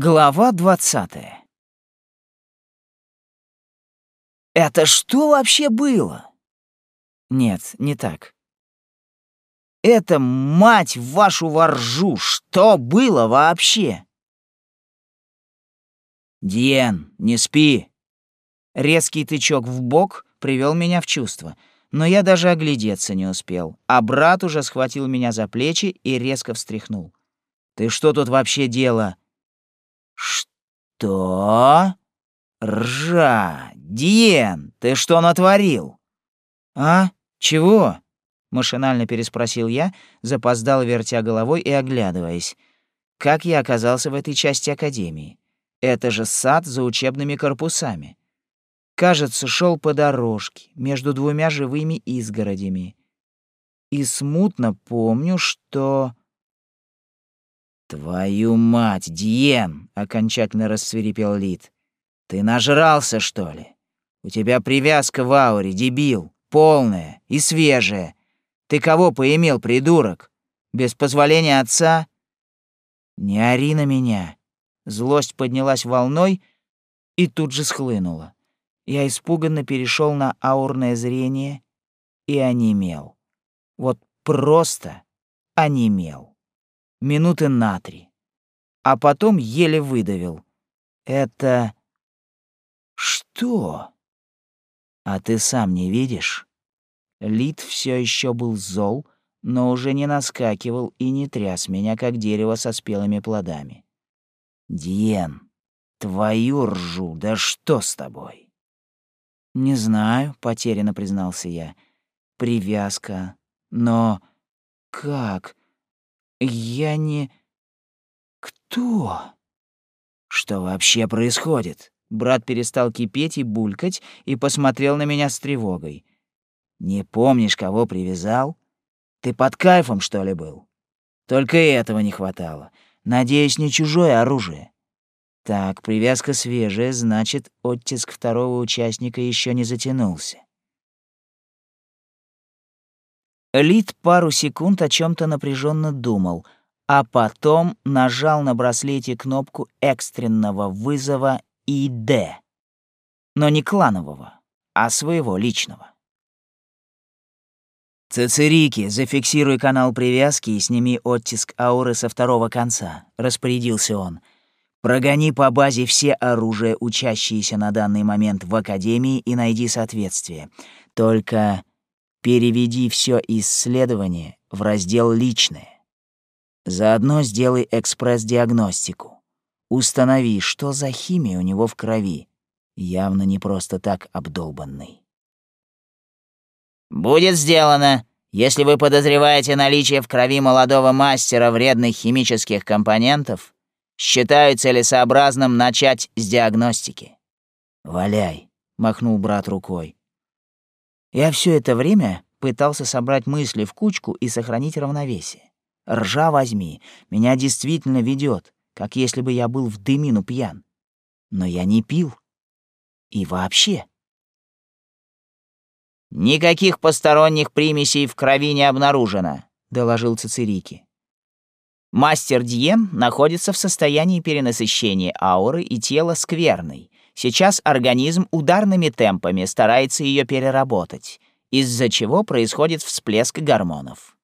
Глава двадцатая. Это что вообще было? Нет, не так. Это, мать вашу воржу, что было вообще? Диен, не спи. Резкий тычок в бок привел меня в чувство, но я даже оглядеться не успел, а брат уже схватил меня за плечи и резко встряхнул. Ты что тут вообще дело? «Что? Ржа! Диен, ты что натворил?» «А? Чего?» — машинально переспросил я, запоздал, вертя головой и оглядываясь. «Как я оказался в этой части Академии? Это же сад за учебными корпусами. Кажется, шел по дорожке между двумя живыми изгородями. И смутно помню, что...» «Твою мать, Диен!» — окончательно рассверепел Лид. «Ты нажрался, что ли? У тебя привязка в ауре, дебил, полная и свежая. Ты кого поимел, придурок? Без позволения отца?» «Не ори на меня!» Злость поднялась волной и тут же схлынула. Я испуганно перешел на аурное зрение и онемел. Вот просто онемел минуты на три. А потом еле выдавил. «Это... что?» «А ты сам не видишь?» Лид все еще был зол, но уже не наскакивал и не тряс меня, как дерево со спелыми плодами. «Диен, твою ржу, да что с тобой?» «Не знаю», — потерянно признался я. «Привязка. Но как? Я не... Кто? Что вообще происходит? Брат перестал кипеть и булькать и посмотрел на меня с тревогой. Не помнишь, кого привязал? Ты под кайфом, что ли, был? Только этого не хватало. Надеюсь, не чужое оружие. Так, привязка свежая, значит, оттиск второго участника еще не затянулся. Лид пару секунд о чем то напряженно думал, а потом нажал на браслете кнопку экстренного вызова ИД. Но не кланового, а своего личного. «Цицерики, зафиксируй канал привязки и сними оттиск ауры со второго конца», — распорядился он. «Прогони по базе все оружия, учащиеся на данный момент в Академии, и найди соответствие. Только Переведи все исследование в раздел «Личное». Заодно сделай экспресс-диагностику. Установи, что за химия у него в крови. Явно не просто так обдолбанный. «Будет сделано. Если вы подозреваете наличие в крови молодого мастера вредных химических компонентов, считаю целесообразным начать с диагностики». «Валяй», — махнул брат рукой. Я все это время пытался собрать мысли в кучку и сохранить равновесие. Ржа возьми, меня действительно ведет, как если бы я был в дымину пьян. Но я не пил. И вообще. «Никаких посторонних примесей в крови не обнаружено», — доложил Цицерики. Мастер Диен находится в состоянии перенасыщения ауры и тела скверной, Сейчас организм ударными темпами старается ее переработать, из-за чего происходит всплеск гормонов.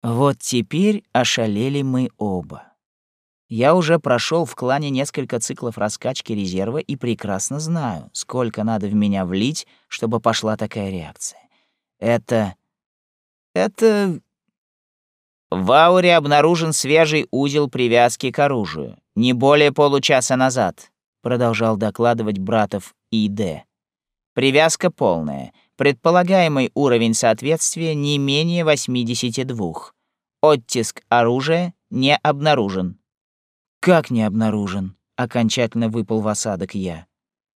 Вот теперь ошалели мы оба. Я уже прошел в клане несколько циклов раскачки резерва и прекрасно знаю, сколько надо в меня влить, чтобы пошла такая реакция. Это... это... В ауре обнаружен свежий узел привязки к оружию. Не более получаса назад продолжал докладывать братов И.Д. Привязка полная. Предполагаемый уровень соответствия не менее 82. Оттиск оружия не обнаружен. Как не обнаружен? Окончательно выпал в осадок я.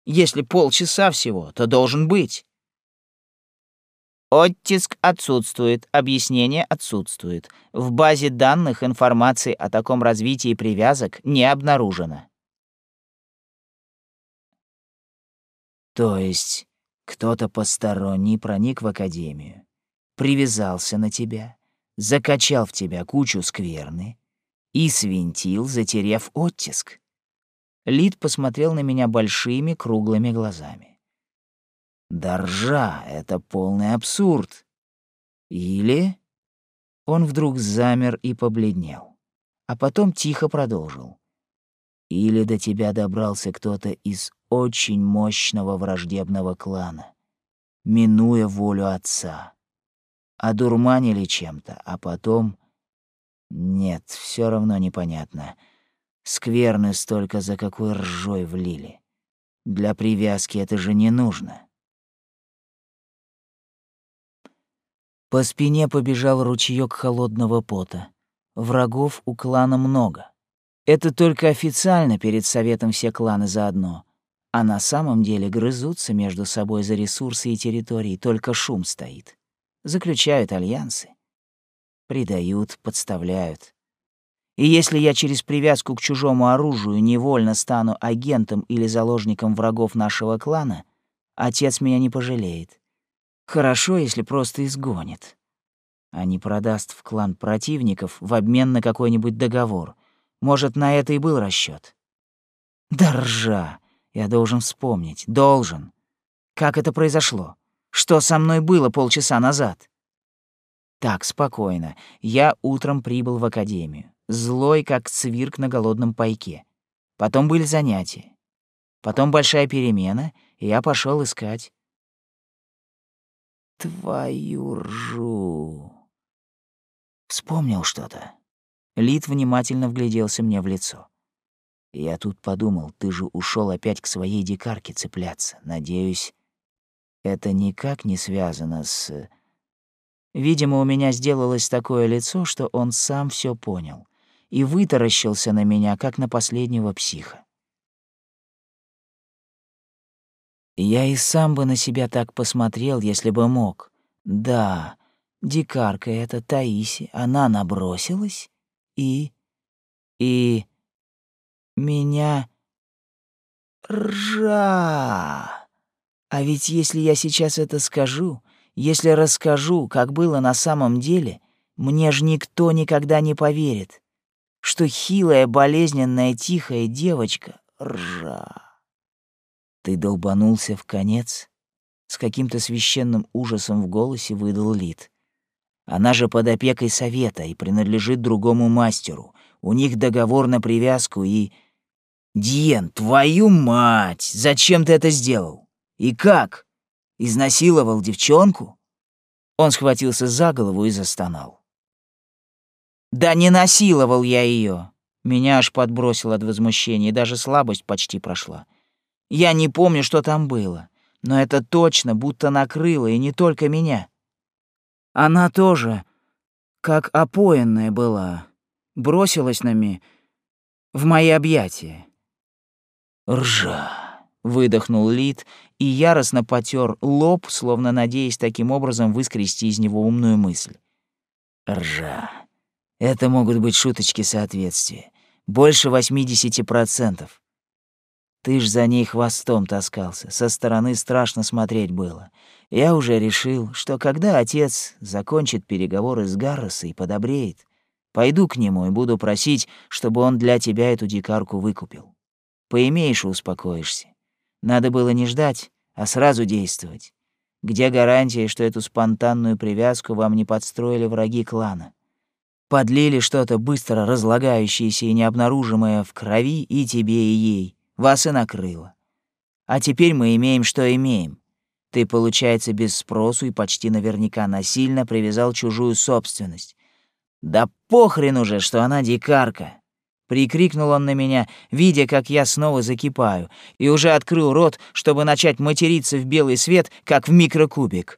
Если полчаса всего, то должен быть. Оттиск отсутствует, объяснение отсутствует. В базе данных информации о таком развитии привязок не обнаружено. То есть кто-то посторонний проник в академию, привязался на тебя, закачал в тебя кучу скверны, И свинтил, затерев оттиск. Лид посмотрел на меня большими круглыми глазами. «Доржа — это полный абсурд. Или...» Он вдруг замер и побледнел, а потом тихо продолжил. «Или до тебя добрался кто-то из очень мощного враждебного клана, минуя волю отца. Одурманили чем-то, а потом... Нет, все равно непонятно. Скверны столько за какой ржой влили. Для привязки это же не нужно. По спине побежал ручеёк холодного пота. Врагов у клана много. Это только официально перед советом все кланы заодно. А на самом деле грызутся между собой за ресурсы и территории, только шум стоит. Заключают альянсы. Предают, подставляют. И если я через привязку к чужому оружию невольно стану агентом или заложником врагов нашего клана, отец меня не пожалеет. Хорошо, если просто изгонит. А не продаст в клан противников в обмен на какой-нибудь договор. Может, на это и был расчет. Да ржа! Я должен вспомнить. Должен. Как это произошло? Что со мной было полчаса назад? Так, спокойно. Я утром прибыл в академию. Злой, как цвирк на голодном пайке. Потом были занятия. Потом большая перемена, и я пошел искать. Твою ржу. Вспомнил что-то. Лид внимательно вгляделся мне в лицо. Я тут подумал, ты же ушел опять к своей дикарке цепляться. Надеюсь, это никак не связано с... Видимо, у меня сделалось такое лицо, что он сам все понял и вытаращился на меня, как на последнего психа. Я и сам бы на себя так посмотрел, если бы мог. Да, дикарка эта Таиси, она набросилась и... и... Меня... Ржа! А ведь если я сейчас это скажу, если расскажу, как было на самом деле, мне ж никто никогда не поверит, что хилая, болезненная, тихая девочка — ржа. Ты долбанулся в конец? С каким-то священным ужасом в голосе выдал Лид. Она же под опекой совета и принадлежит другому мастеру. У них договор на привязку и... Диен, твою мать! Зачем ты это сделал? И как? Изнасиловал девчонку? Он схватился за голову и застонал. Да не насиловал я ее. Меня аж подбросило от возмущения, и даже слабость почти прошла. Я не помню, что там было, но это точно будто накрыло, и не только меня. Она тоже, как опоенная была, бросилась на меня в мои объятия. «Ржа!» — выдохнул Лид и яростно потер лоб, словно надеясь таким образом выскрести из него умную мысль. «Ржа! Это могут быть шуточки соответствия. Больше 80%. Ты ж за ней хвостом таскался, со стороны страшно смотреть было. Я уже решил, что когда отец закончит переговоры с Гарросой и подобреет, пойду к нему и буду просить, чтобы он для тебя эту дикарку выкупил. Поимеешь и успокоишься. Надо было не ждать, а сразу действовать. Где гарантия, что эту спонтанную привязку вам не подстроили враги клана? Подлили что-то быстро разлагающееся и необнаружимое в крови и тебе, и ей — вас и накрыло. А теперь мы имеем, что имеем. Ты, получается, без спросу и почти наверняка насильно привязал чужую собственность. Да похрен уже, что она дикарка. Прикрикнул он на меня, видя, как я снова закипаю, и уже открыл рот, чтобы начать материться в белый свет, как в микрокубик.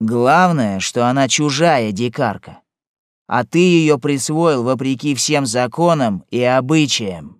Главное, что она чужая дикарка. А ты ее присвоил вопреки всем законам и обычаям.